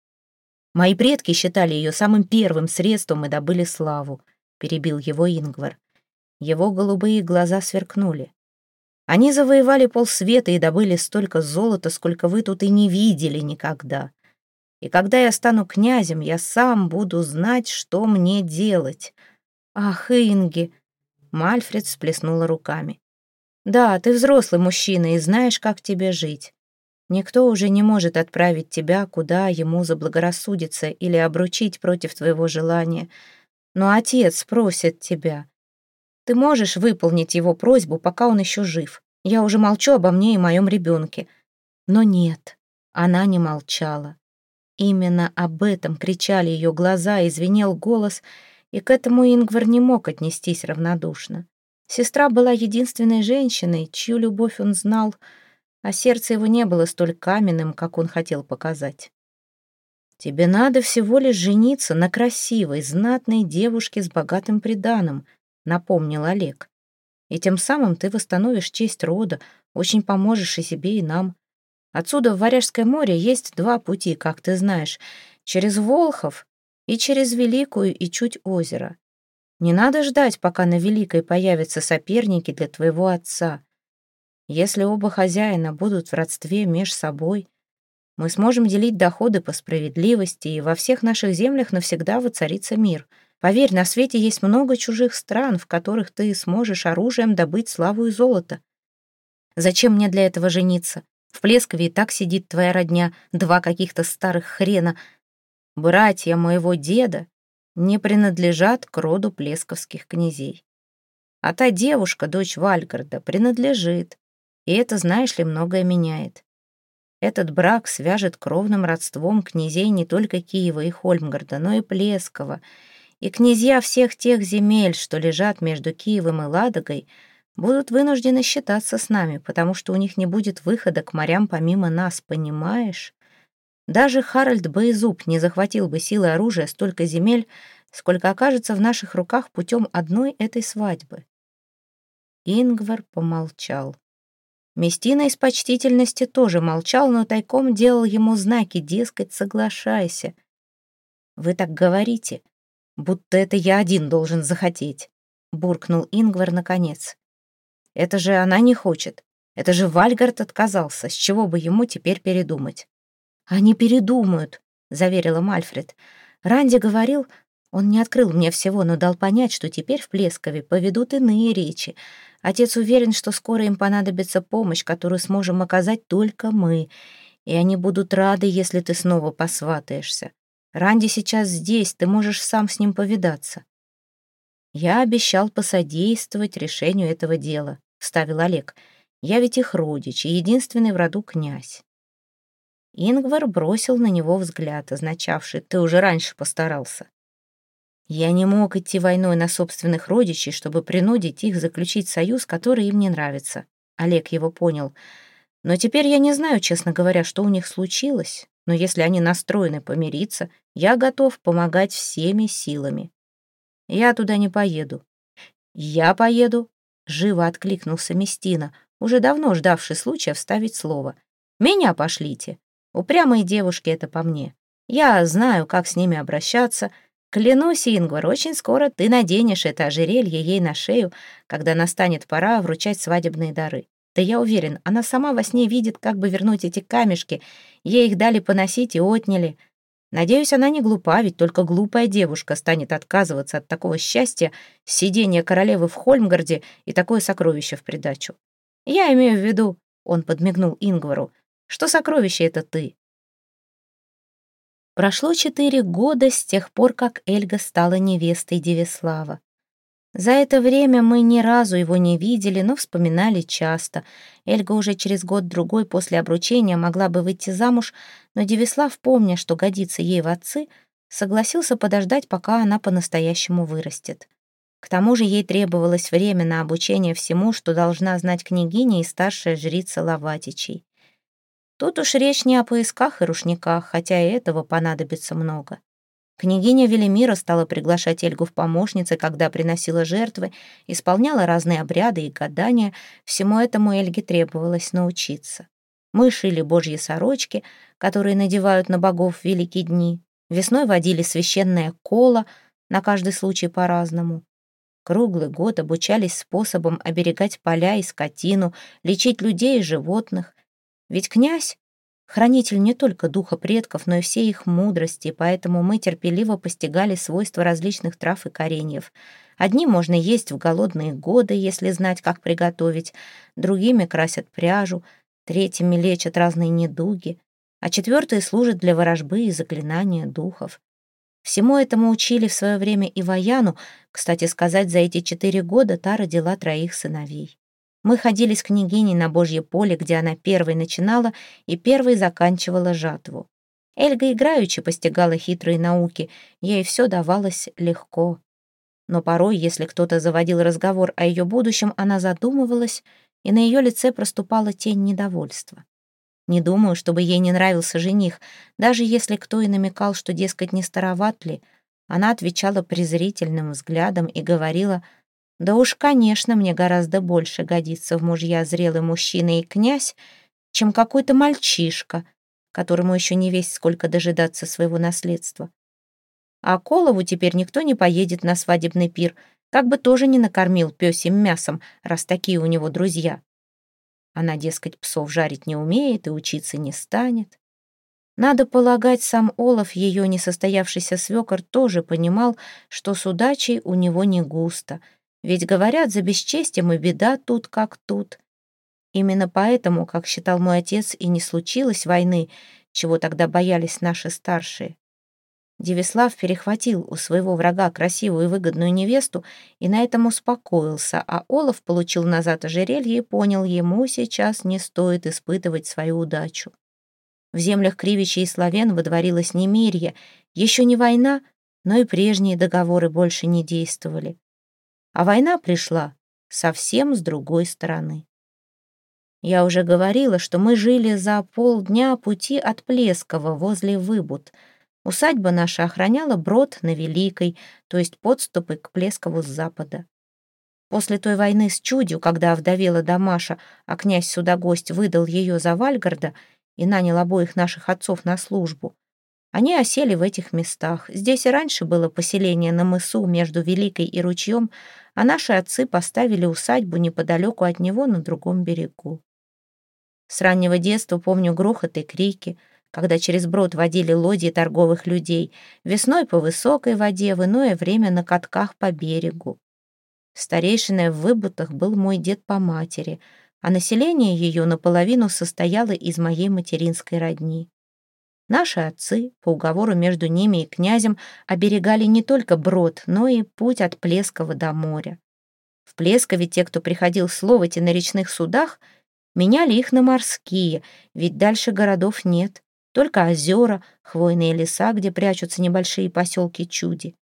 Мои предки считали ее самым первым средством и добыли славу, перебил его Ингвар. Его голубые глаза сверкнули. Они завоевали полсвета и добыли столько золота, сколько вы тут и не видели никогда. И когда я стану князем, я сам буду знать, что мне делать. «Ах, Инги!» Мальфред всплеснула руками. «Да, ты взрослый мужчина и знаешь, как тебе жить. Никто уже не может отправить тебя, куда ему заблагорассудится, или обручить против твоего желания. Но отец просит тебя. Ты можешь выполнить его просьбу, пока он еще жив. Я уже молчу обо мне и моем ребенке. Но нет, она не молчала. Именно об этом кричали ее глаза и голос — и к этому Ингвар не мог отнестись равнодушно. Сестра была единственной женщиной, чью любовь он знал, а сердце его не было столь каменным, как он хотел показать. «Тебе надо всего лишь жениться на красивой, знатной девушке с богатым приданым», — напомнил Олег. «И тем самым ты восстановишь честь рода, очень поможешь и себе, и нам. Отсюда в Варяжское море есть два пути, как ты знаешь. Через Волхов И через Великую, и чуть озеро. Не надо ждать, пока на Великой появятся соперники для твоего отца. Если оба хозяина будут в родстве меж собой, мы сможем делить доходы по справедливости, и во всех наших землях навсегда воцарится мир. Поверь, на свете есть много чужих стран, в которых ты сможешь оружием добыть славу и золото. Зачем мне для этого жениться? В Плескове и так сидит твоя родня, два каких-то старых хрена. Братья моего деда не принадлежат к роду плесковских князей. А та девушка, дочь Вальгарда, принадлежит. И это, знаешь ли, многое меняет. Этот брак свяжет кровным родством князей не только Киева и Хольмгарда, но и Плескова. И князья всех тех земель, что лежат между Киевом и Ладогой, будут вынуждены считаться с нами, потому что у них не будет выхода к морям помимо нас, понимаешь? Даже Харальд Боезуб не захватил бы силы оружия столько земель, сколько окажется в наших руках путем одной этой свадьбы. Ингвар помолчал. Местина из почтительности тоже молчал, но тайком делал ему знаки, дескать, соглашайся. «Вы так говорите, будто это я один должен захотеть», — буркнул Ингвар наконец. «Это же она не хочет. Это же Вальгард отказался. С чего бы ему теперь передумать?» «Они передумают», — заверила Мальфред. «Ранди говорил, он не открыл мне всего, но дал понять, что теперь в Плескове поведут иные речи. Отец уверен, что скоро им понадобится помощь, которую сможем оказать только мы, и они будут рады, если ты снова посватаешься. Ранди сейчас здесь, ты можешь сам с ним повидаться». «Я обещал посодействовать решению этого дела», — вставил Олег. «Я ведь их родич и единственный в роду князь». Ингвар бросил на него взгляд, означавший «ты уже раньше постарался». Я не мог идти войной на собственных родичей, чтобы принудить их заключить союз, который им не нравится. Олег его понял. Но теперь я не знаю, честно говоря, что у них случилось. Но если они настроены помириться, я готов помогать всеми силами. Я туда не поеду. Я поеду, живо откликнулся Местина, уже давно ждавший случая вставить слово. Меня пошлите. Упрямые девушки — это по мне. Я знаю, как с ними обращаться. Клянусь, Ингвар, очень скоро ты наденешь это ожерелье ей на шею, когда настанет пора вручать свадебные дары. Да я уверен, она сама во сне видит, как бы вернуть эти камешки. Ей их дали поносить и отняли. Надеюсь, она не глупа, ведь только глупая девушка станет отказываться от такого счастья, сидения королевы в Хольмгарде и такое сокровище в придачу. Я имею в виду, он подмигнул Ингвару, что сокровище это ты. Прошло четыре года с тех пор, как Эльга стала невестой Девислава. За это время мы ни разу его не видели, но вспоминали часто. Эльга уже через год-другой после обручения могла бы выйти замуж, но Девислав, помня, что годится ей в отцы, согласился подождать, пока она по-настоящему вырастет. К тому же ей требовалось время на обучение всему, что должна знать княгиня и старшая жрица Лаватичей. Тут уж речь не о поисках и рушниках, хотя и этого понадобится много. Княгиня Велимира стала приглашать Эльгу в помощницы, когда приносила жертвы, исполняла разные обряды и гадания. Всему этому Эльге требовалось научиться. Мы шили божьи сорочки, которые надевают на богов в великие дни. Весной водили священное коло, на каждый случай по-разному. Круглый год обучались способам оберегать поля и скотину, лечить людей и животных, ведь князь — хранитель не только духа предков, но и всей их мудрости, поэтому мы терпеливо постигали свойства различных трав и кореньев. Одни можно есть в голодные годы, если знать, как приготовить, другими красят пряжу, третьими лечат разные недуги, а четвертые служат для ворожбы и заклинания духов. Всему этому учили в свое время и Ваяну, кстати сказать, за эти четыре года та родила троих сыновей. Мы ходили с княгиней на Божье поле, где она первой начинала и первой заканчивала жатву. Эльга играючи постигала хитрые науки, ей все давалось легко. Но порой, если кто-то заводил разговор о ее будущем, она задумывалась, и на ее лице проступала тень недовольства. Не думаю, чтобы ей не нравился жених, даже если кто и намекал, что, дескать, не староват ли, она отвечала презрительным взглядом и говорила — да уж, конечно, мне гораздо больше годится в мужья зрелый мужчина и князь, чем какой-то мальчишка, которому еще не весь сколько дожидаться своего наследства. А Колову теперь никто не поедет на свадебный пир, как бы тоже не накормил пёсим мясом, раз такие у него друзья. Она, дескать, псов жарить не умеет и учиться не станет. Надо полагать, сам Олаф, ее несостоявшийся свекор, тоже понимал, что с удачей у него не густо. Ведь, говорят, за бесчестием и беда тут как тут. Именно поэтому, как считал мой отец, и не случилось войны, чего тогда боялись наши старшие. Девислав перехватил у своего врага красивую и выгодную невесту и на этом успокоился, а Олаф получил назад ожерелье и понял, ему сейчас не стоит испытывать свою удачу. В землях Кривича и Славян водворилось немирье, еще не война, но и прежние договоры больше не действовали. А война пришла совсем с другой стороны. Я уже говорила, что мы жили за полдня пути от Плескова возле Выбуд. Усадьба наша охраняла брод на Великой, то есть подступы к Плескову с запада. После той войны с Чудью, когда овдовела Дамаша, а князь Судогость выдал ее за Вальгарда и нанял обоих наших отцов на службу, они осели в этих местах. Здесь и раньше было поселение на мысу между Великой и ручьем, а наши отцы поставили усадьбу неподалеку от него на другом берегу. С раннего детства помню грохот и крики, когда через брод водили лодьи торговых людей, весной по высокой воде, в иное время на катках по берегу. Старейшиной в выбутах был мой дед по матери, а население ее наполовину состояло из моей материнской родни. Наши отцы, по уговору между ними и князем, оберегали не только брод, но и путь от Плескова до моря. В Плескове те, кто приходил с Ловоти на речных судах, Меняли их на морские, ведь дальше городов нет. Только озера, хвойные леса, где прячутся небольшие поселки чуди.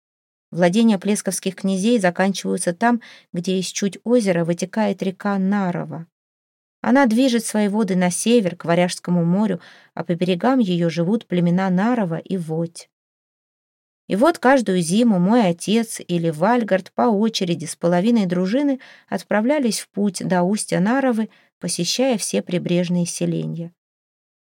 Владения плесковских князей заканчиваются там, где из чуть озера вытекает река Нарова. Она движет свои воды на север, к Варяжскому морю, а по берегам ее живут племена Нарова и Водь. И вот каждую зиму мой отец или Вальгард по очереди с половиной дружины отправлялись в путь до устья Наровы, посещая все прибрежные селения.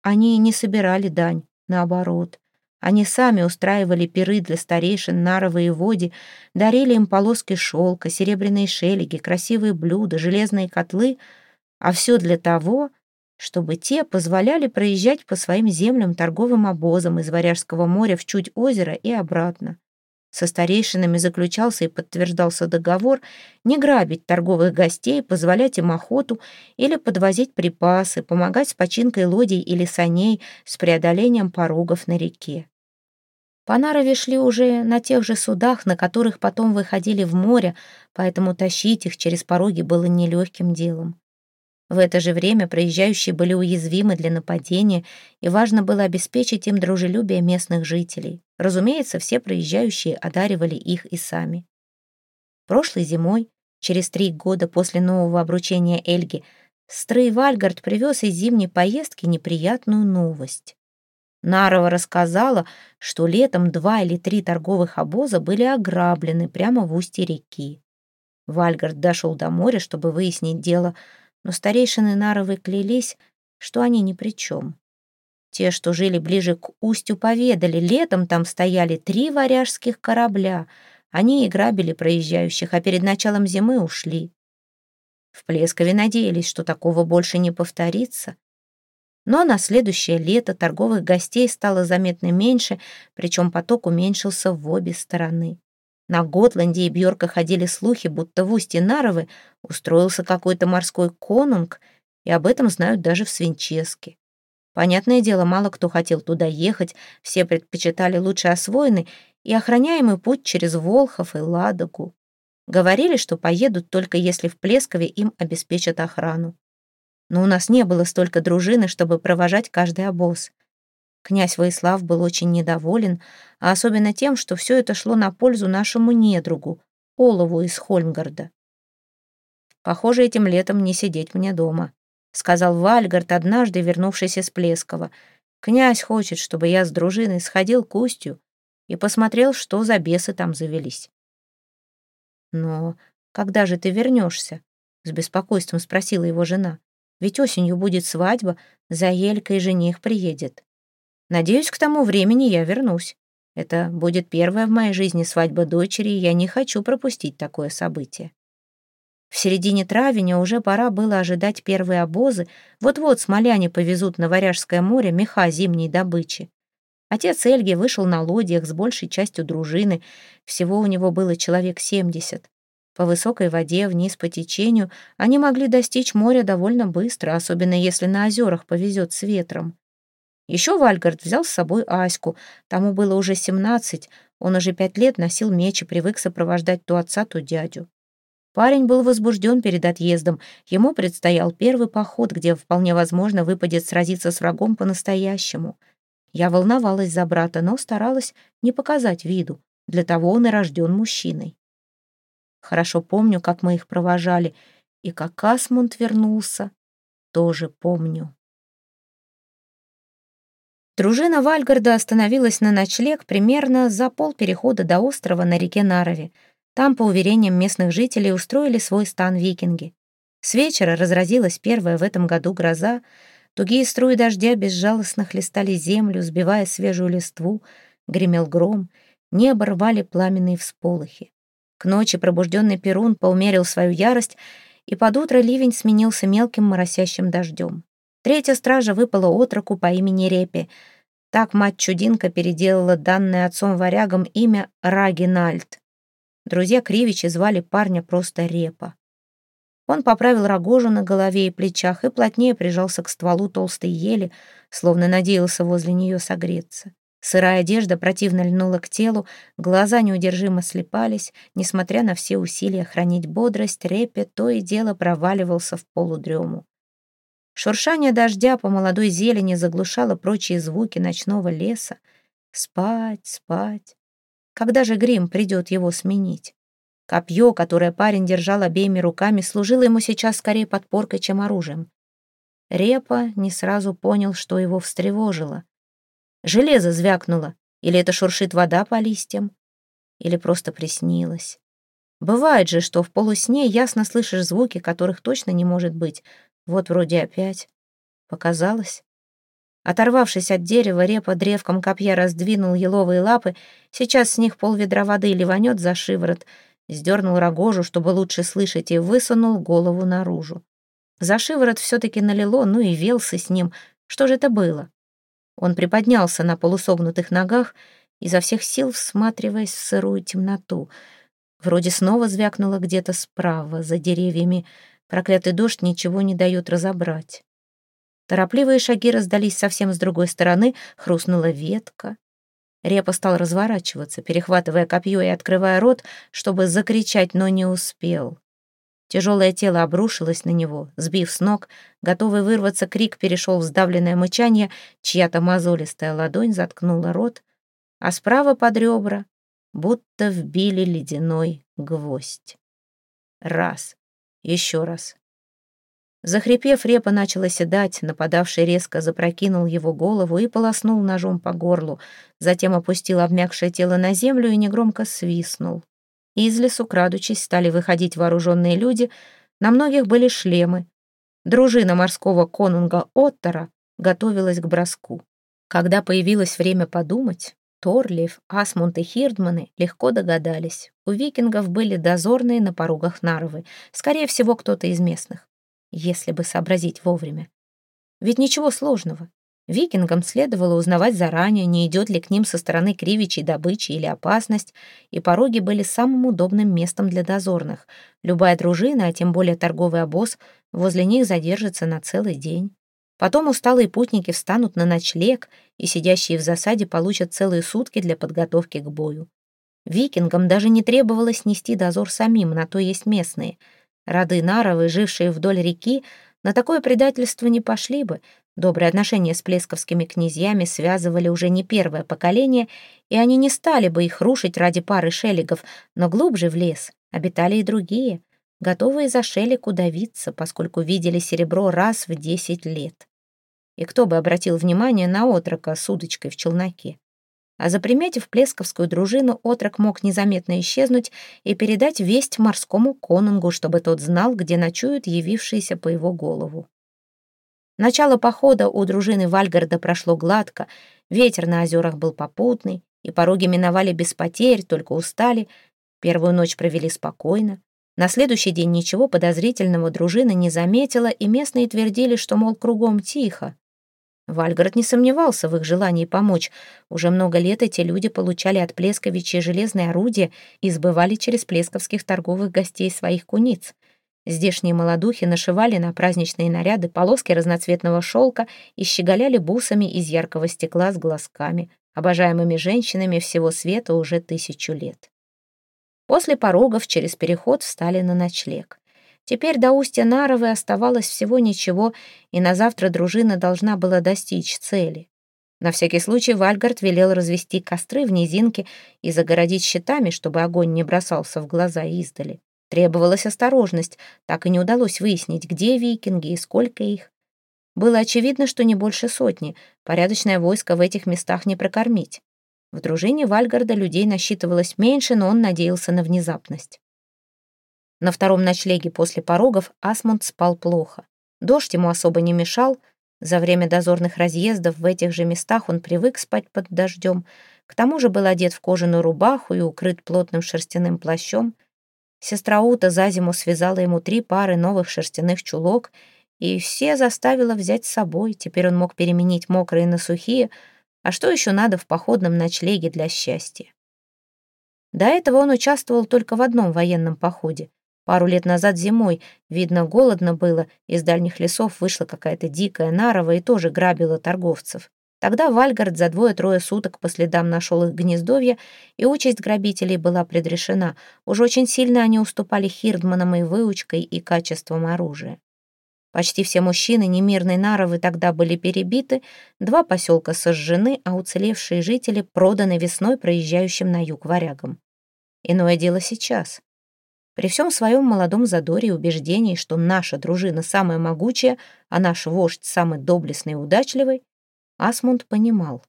Они не собирали дань, наоборот. Они сами устраивали пиры для старейшин Наровы и Води, дарили им полоски шелка, серебряные шелеги, красивые блюда, железные котлы, а все для того, чтобы те позволяли проезжать по своим землям торговым обозам из Варяжского моря в чуть озеро и обратно. Со старейшинами заключался и подтверждался договор не грабить торговых гостей, позволять им охоту или подвозить припасы, помогать с починкой лодий или саней, с преодолением порогов на реке. По Нарове шли уже на тех же судах, на которых потом выходили в море, поэтому тащить их через пороги было нелегким делом. В это же время проезжающие были уязвимы для нападения, и важно было обеспечить им дружелюбие местных жителей. Разумеется, все проезжающие одаривали их и сами. Прошлой зимой, через три года после нового обручения Эльги, Стрей Вальгард привез из зимней поездки неприятную новость. Нарова рассказала, что летом два или три торговых обоза были ограблены прямо в устье реки. Вальгард дошел до моря, чтобы выяснить дело, но старейшины Наровы клялись, что они ни при чем. Те, что жили ближе к устью, поведали, летом там стояли три варяжских корабля. Они и грабили проезжающих, а перед началом зимы ушли. В Плескове надеялись, что такого больше не повторится. Но на следующее лето торговых гостей стало заметно меньше, причем поток уменьшился в обе стороны. На Готланде и Бьорка ходили слухи, будто в устье Наровы устроился какой-то морской конунг, и об этом знают даже в Свинческе. Понятное дело, мало кто хотел туда ехать, все предпочитали лучше освоенный и охраняемый путь через Волхов и Ладогу. Говорили, что поедут только если в Плескове им обеспечат охрану. Но у нас не было столько дружины, чтобы провожать каждый обоз. Князь Воислав был очень недоволен, а особенно тем, что все это шло на пользу нашему недругу, Олову из Хольмгарда. «Похоже, этим летом не сидеть мне дома», — сказал Вальгард, однажды вернувшись из Плескова. «Князь хочет, чтобы я с дружиной сходил к устью и посмотрел, что за бесы там завелись». «Но когда же ты вернешься?» — с беспокойством спросила его жена. «Ведь осенью будет свадьба, за Елькой жених приедет». Надеюсь, к тому времени я вернусь. Это будет первая в моей жизни свадьба дочери, и я не хочу пропустить такое событие. В середине травеня уже пора было ожидать первые обозы. Вот-вот смоляне повезут на Варяжское море меха зимней добычи. Отец Эльги вышел на лодьях с большей частью дружины. Всего у него было человек семьдесят. По высокой воде, вниз по течению, они могли достичь моря довольно быстро, особенно если на озерах повезет с ветром. Еще Вальгард взял с собой Аську. Тому было уже семнадцать. Он уже пять лет носил меч и привык сопровождать то отца, то дядю. Парень был возбужден перед отъездом. Ему предстоял первый поход, где вполне возможно выпадет сразиться с врагом по-настоящему. Я волновалась за брата, но старалась не показать виду. Для того он и рожден мужчиной. Хорошо помню, как мы их провожали, и как Асмунд вернулся, тоже помню. Дружина Вальгарда остановилась на ночлег примерно за полперехода до острова на реке Нарове. Там, по уверениям местных жителей, устроили свой стан викинги. С вечера разразилась первая в этом году гроза, Тугие струи дождя безжалостно хлестали землю, сбивая свежую листву, гремел гром, небо рвали пламенные всполохи. К ночи пробужденный Перун поумерил свою ярость, и под утро ливень сменился мелким моросящим дождем. Третья стража выпала отроку по имени Репи. Так мать-чудинка переделала данное отцом-варягом имя Рагинальд. Друзья Кривичи звали парня просто Репа. Он поправил рогожу на голове и плечах и плотнее прижался к стволу толстой ели, словно надеялся возле нее согреться. Сырая одежда противно льнула к телу, глаза неудержимо слепались. Несмотря на все усилия хранить бодрость, Репе то и дело проваливался в полудрему. Шуршание дождя по молодой зелени заглушало прочие звуки ночного леса. Спать, спать. Когда же Грим придет его сменить? Копье, которое парень держал обеими руками, служило ему сейчас скорее подпоркой, чем оружием. Репа не сразу понял, что его встревожило. Железо звякнуло, или это шуршит вода по листьям, или просто приснилось. Бывает же, что в полусне ясно слышишь звуки, которых точно не может быть. Вот вроде опять. Показалось. Оторвавшись от дерева, репа древком копья раздвинул еловые лапы. Сейчас с них полведра воды ливанет за шиворот — Сдернул рогожу, чтобы лучше слышать, и высунул голову наружу. За шиворот все-таки налило, ну и велся с ним. Что же это было? Он приподнялся на полусогнутых ногах, изо всех сил всматриваясь в сырую темноту. Вроде снова звякнуло где-то справа, за деревьями. Проклятый дождь ничего не дает разобрать. Торопливые шаги раздались совсем с другой стороны, хрустнула ветка. Репа стал разворачиваться, перехватывая копье и открывая рот, чтобы закричать, но не успел. Тяжелое тело обрушилось на него, сбив с ног. Готовый вырваться крик перешел в сдавленное мычание, чья-то мозолистая ладонь заткнула рот, а справа под ребра будто вбили ледяной гвоздь. Раз, еще раз, Захрипев, репа начал оседать, нападавший резко запрокинул его голову и полоснул ножом по горлу, затем опустил обмякшее тело на землю и негромко свистнул. Из лесу, крадучись, стали выходить вооруженные люди, на многих были шлемы. Дружина морского конунга Оттора готовилась к броску. Когда появилось время подумать, Торлиев, Асмунд и Хирдманы легко догадались. У викингов были дозорные на порогах Нарвы, скорее всего, кто-то из местных если бы сообразить вовремя. Ведь ничего сложного. Викингам следовало узнавать заранее, не идет ли к ним со стороны кривичей добычи или опасность, и пороги были самым удобным местом для дозорных. Любая дружина, а тем более торговый обоз, возле них задержится на целый день. Потом усталые путники встанут на ночлег, и сидящие в засаде получат целые сутки для подготовки к бою. Викингам даже не требовалось нести дозор самим, на то есть местные — Роды Наровы, жившие вдоль реки, на такое предательство не пошли бы. Добрые отношения с плесковскими князьями связывали уже не первое поколение, и они не стали бы их рушить ради пары шелегов, но глубже в лес обитали и другие, готовые за шелег удавиться, поскольку видели серебро раз в десять лет. И кто бы обратил внимание на отрока с удочкой в челноке? А заприметив плесковскую дружину, отрок мог незаметно исчезнуть и передать весть морскому конунгу, чтобы тот знал, где ночуют явившиеся по его голову. Начало похода у дружины Вальгарда прошло гладко, ветер на озерах был попутный, и пороги миновали без потерь, только устали. Первую ночь провели спокойно. На следующий день ничего подозрительного дружина не заметила, и местные твердили, что, мол, кругом тихо. Вальгард не сомневался в их желании помочь. Уже много лет эти люди получали от Плесковичей железные орудия и сбывали через плесковских торговых гостей своих куниц. Здешние молодухи нашивали на праздничные наряды полоски разноцветного шелка и щеголяли бусами из яркого стекла с глазками, обожаемыми женщинами всего света уже тысячу лет. После порогов через переход встали на ночлег. Теперь до устья Наровы оставалось всего ничего, и на завтра дружина должна была достичь цели. На всякий случай Вальгард велел развести костры в низинке и загородить щитами, чтобы огонь не бросался в глаза издали. Требовалась осторожность, так и не удалось выяснить, где викинги и сколько их. Было очевидно, что не больше сотни, порядочное войско в этих местах не прокормить. В дружине Вальгарда людей насчитывалось меньше, но он надеялся на внезапность. На втором ночлеге после порогов Асмунд спал плохо. Дождь ему особо не мешал. За время дозорных разъездов в этих же местах он привык спать под дождем. К тому же был одет в кожаную рубаху и укрыт плотным шерстяным плащом. Сестра Ута за зиму связала ему три пары новых шерстяных чулок, и все заставила взять с собой. Теперь он мог переменить мокрые на сухие. А что еще надо в походном ночлеге для счастья? До этого он участвовал только в одном военном походе. Пару лет назад зимой, видно, голодно было, из дальних лесов вышла какая-то дикая нарова и тоже грабила торговцев. Тогда Вальгард за двое-трое суток по следам нашел их гнездовье, и участь грабителей была предрешена. Уж очень сильно они уступали Хирдманам и выучкой, и качеством оружия. Почти все мужчины немирной Наровы тогда были перебиты, два поселка сожжены, а уцелевшие жители проданы весной проезжающим на юг варягам. Иное дело сейчас. При всем своем молодом задоре и убеждении, что наша дружина самая могучая, а наш вождь самый доблестный и удачливый, Асмунд понимал,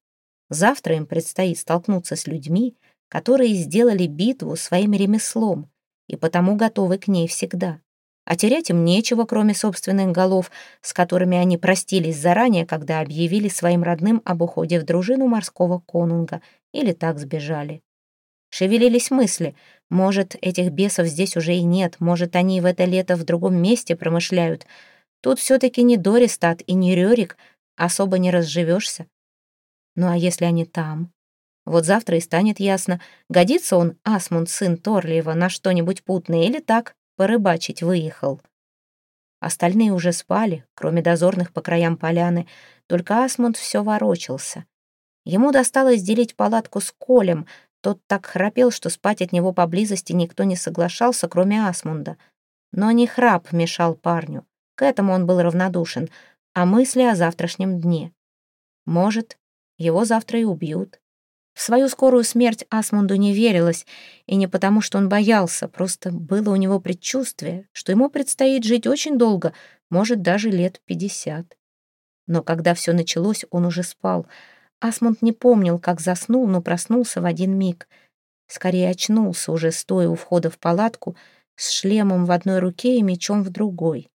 завтра им предстоит столкнуться с людьми, которые сделали битву своим ремеслом и потому готовы к ней всегда. А терять им нечего, кроме собственных голов, с которыми они простились заранее, когда объявили своим родным об уходе в дружину морского конунга или так сбежали. Шевелились мысли. Может, этих бесов здесь уже и нет, может, они в это лето в другом месте промышляют. Тут все-таки не Дористат и не Рерик, особо не разживешься. Ну а если они там? Вот завтра и станет ясно, годится он, Асмунд, сын Торлиева, на что-нибудь путное или так, порыбачить выехал. Остальные уже спали, кроме дозорных по краям поляны, только Асмунд все ворочался. Ему досталось делить палатку с Колем, тот так храпел, что спать от него поблизости никто не соглашался, кроме Асмунда. Но не храп мешал парню. К этому он был равнодушен, а мысли о завтрашнем дне. Может, его завтра и убьют. В свою скорую смерть Асмунду не верилось, и не потому, что он боялся, просто было у него предчувствие, что ему предстоит жить очень долго, может, даже лет пятьдесят. Но когда все началось, он уже спал — Асмунд не помнил, как заснул, но проснулся в один миг. Скорее очнулся, уже стоя у входа в палатку, с шлемом в одной руке и мечом в другой.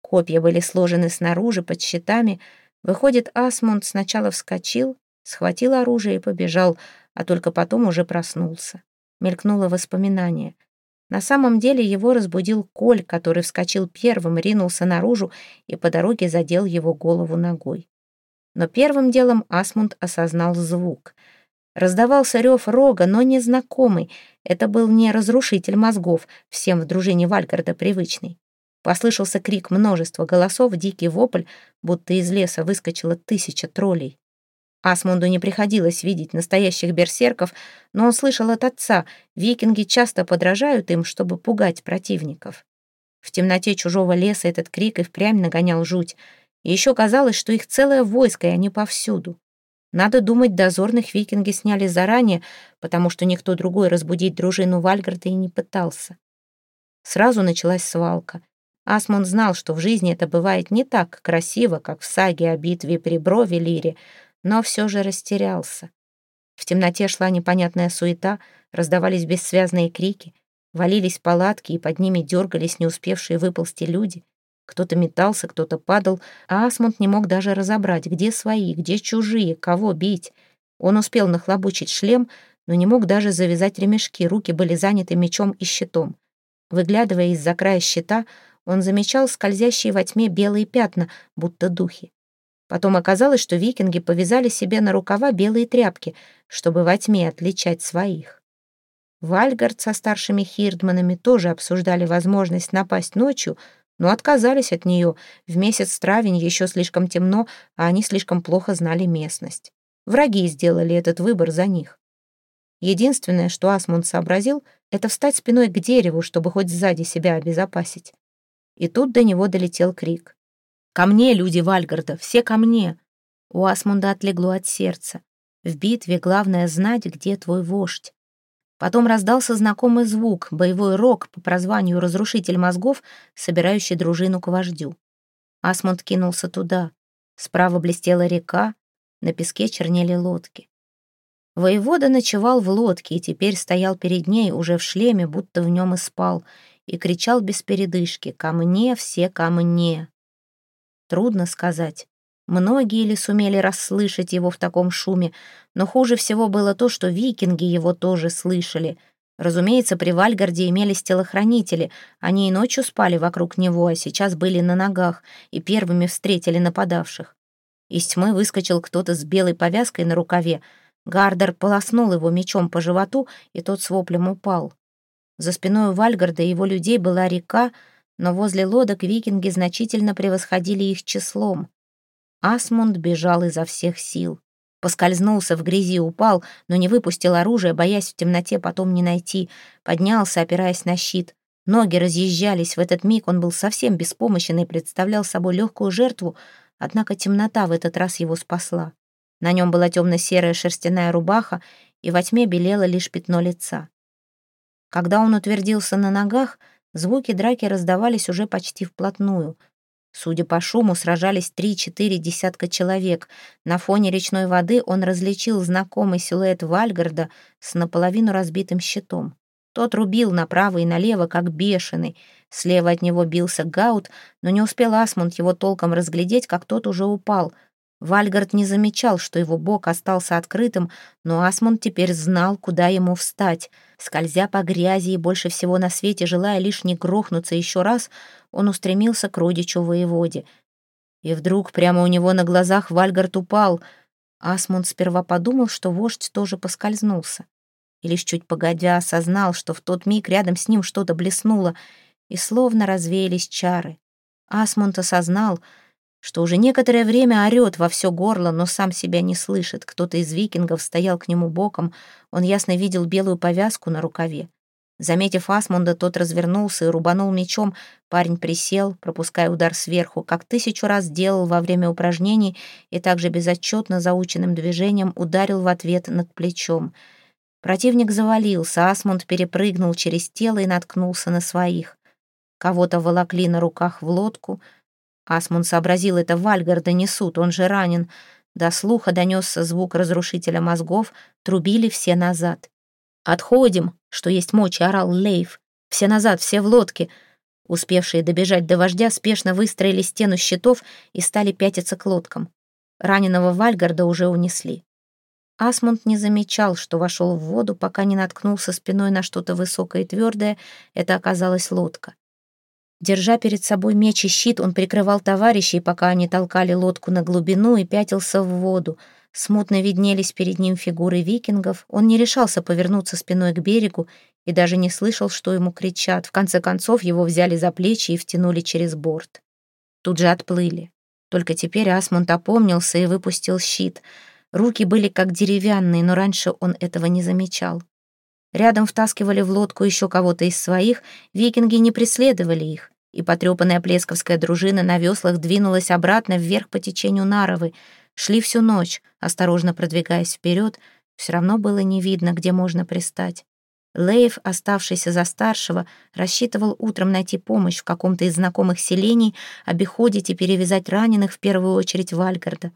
Копья были сложены снаружи, под щитами. Выходит, Асмунд сначала вскочил, схватил оружие и побежал, а только потом уже проснулся. Мелькнуло воспоминание. На самом деле его разбудил Коль, который вскочил первым, ринулся наружу и по дороге задел его голову ногой. Но первым делом Асмунд осознал звук. Раздавался рев рога, но незнакомый. Это был не разрушитель мозгов, всем в дружине Вальгарда привычный. Послышался крик множества голосов, дикий вопль, будто из леса выскочила тысяча троллей. Асмунду не приходилось видеть настоящих берсерков, но он слышал от отца, викинги часто подражают им, чтобы пугать противников. В темноте чужого леса этот крик и впрямь нагонял жуть — и еще казалось, что их целое войско, и они повсюду. Надо думать, дозорных викинги сняли заранее, потому что никто другой разбудить дружину Вальгарда и не пытался. Сразу началась свалка. Асмунд знал, что в жизни это бывает не так красиво, как в саге о битве при Брови Лире, но все же растерялся. В темноте шла непонятная суета, раздавались бессвязные крики, валились палатки, и под ними дергались не успевшие выползти люди. Кто-то метался, кто-то падал, а Асмунд не мог даже разобрать, где свои, где чужие, кого бить. Он успел нахлобучить шлем, но не мог даже завязать ремешки, руки были заняты мечом и щитом. Выглядывая из-за края щита, он замечал скользящие во тьме белые пятна, будто духи. Потом оказалось, что викинги повязали себе на рукава белые тряпки, чтобы во тьме отличать своих. Вальгард со старшими хирдманами тоже обсуждали возможность напасть ночью, но отказались от нее. В месяц травень еще слишком темно, а они слишком плохо знали местность. Враги сделали этот выбор за них. Единственное, что Асмунд сообразил, это встать спиной к дереву, чтобы хоть сзади себя обезопасить. И тут до него долетел крик. «Ко мне, люди Вальгарда, все ко мне!» У Асмунда отлегло от сердца. В битве главное знать, где твой вождь. Потом раздался знакомый звук, боевой рог по прозванию «Разрушитель мозгов», собирающий дружину к вождю. Асмунд кинулся туда. Справа блестела река, на песке чернели лодки. Воевода ночевал в лодке и теперь стоял перед ней, уже в шлеме, будто в нем и спал, и кричал без передышки «Ко мне, все ко мне!». Трудно сказать, многие ли сумели расслышать его в таком шуме, но хуже всего было то, что викинги его тоже слышали. Разумеется, при Вальгарде имелись телохранители, они и ночью спали вокруг него, а сейчас были на ногах и первыми встретили нападавших. Из тьмы выскочил кто-то с белой повязкой на рукаве, Гардер полоснул его мечом по животу, и тот с воплем упал. За спиной у Вальгарда и его людей была река, но возле лодок викинги значительно превосходили их числом. Асмунд бежал изо всех сил. Поскользнулся в грязи, упал, но не выпустил оружие, боясь в темноте потом не найти. Поднялся, опираясь на щит. Ноги разъезжались. В этот миг он был совсем беспомощен и представлял собой легкую жертву, однако темнота в этот раз его спасла. На нем была темно-серая шерстяная рубаха, и во тьме белело лишь пятно лица. Когда он утвердился на ногах, звуки драки раздавались уже почти вплотную. Судя по шуму, сражались три-четыре десятка человек. На фоне речной воды он различил знакомый силуэт Вальгарда с наполовину разбитым щитом. Тот рубил направо и налево, как бешеный. Слева от него бился Гаут, но не успел Асмунд его толком разглядеть, как тот уже упал — Вальгард не замечал, что его бок остался открытым, но Асмунд теперь знал, куда ему встать. Скользя по грязи и больше всего на свете, желая лишь не грохнуться еще раз, он устремился к родичу воеводе. И вдруг прямо у него на глазах Вальгард упал. Асмунд сперва подумал, что вождь тоже поскользнулся. И лишь чуть погодя осознал, что в тот миг рядом с ним что-то блеснуло, и словно развеялись чары. Асмунд осознал — что уже некоторое время орёт во все горло, но сам себя не слышит. Кто-то из викингов стоял к нему боком, он ясно видел белую повязку на рукаве. Заметив Асмунда, тот развернулся и рубанул мечом. Парень присел, пропуская удар сверху, как тысячу раз делал во время упражнений, и также безотчетно заученным движением ударил в ответ над плечом. Противник завалился, Асмунд перепрыгнул через тело и наткнулся на своих. Кого-то волокли на руках в лодку — Асмун сообразил, это Вальгарда несут, он же ранен. До слуха донесся звук разрушителя мозгов, трубили все назад. «Отходим!» — что есть мочи, орал Лейв. «Все назад, все в лодке!» Успевшие добежать до вождя спешно выстроили стену щитов и стали пятиться к лодкам. Раненого Вальгарда уже унесли. Асмунд не замечал, что вошел в воду, пока не наткнулся спиной на что-то высокое и твердое. Это оказалась лодка. Держа перед собой меч и щит, он прикрывал товарищей, пока они толкали лодку на глубину и пятился в воду. Смутно виднелись перед ним фигуры викингов. Он не решался повернуться спиной к берегу и даже не слышал, что ему кричат. В конце концов его взяли за плечи и втянули через борт. Тут же отплыли. Только теперь Асмунд опомнился и выпустил щит. Руки были как деревянные, но раньше он этого не замечал. Рядом втаскивали в лодку еще кого-то из своих, викинги не преследовали их, и потрепанная плесковская дружина на веслах двинулась обратно вверх по течению Наровы. Шли всю ночь, осторожно продвигаясь вперед, все равно было не видно, где можно пристать. Лейв, оставшийся за старшего, рассчитывал утром найти помощь в каком-то из знакомых селений, обиходить и перевязать раненых в первую очередь Вальгарда.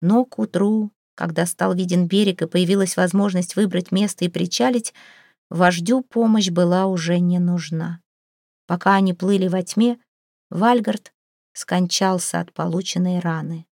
Но к утру когда стал виден берег и появилась возможность выбрать место и причалить, вождю помощь была уже не нужна. Пока они плыли во тьме, Вальгард скончался от полученной раны.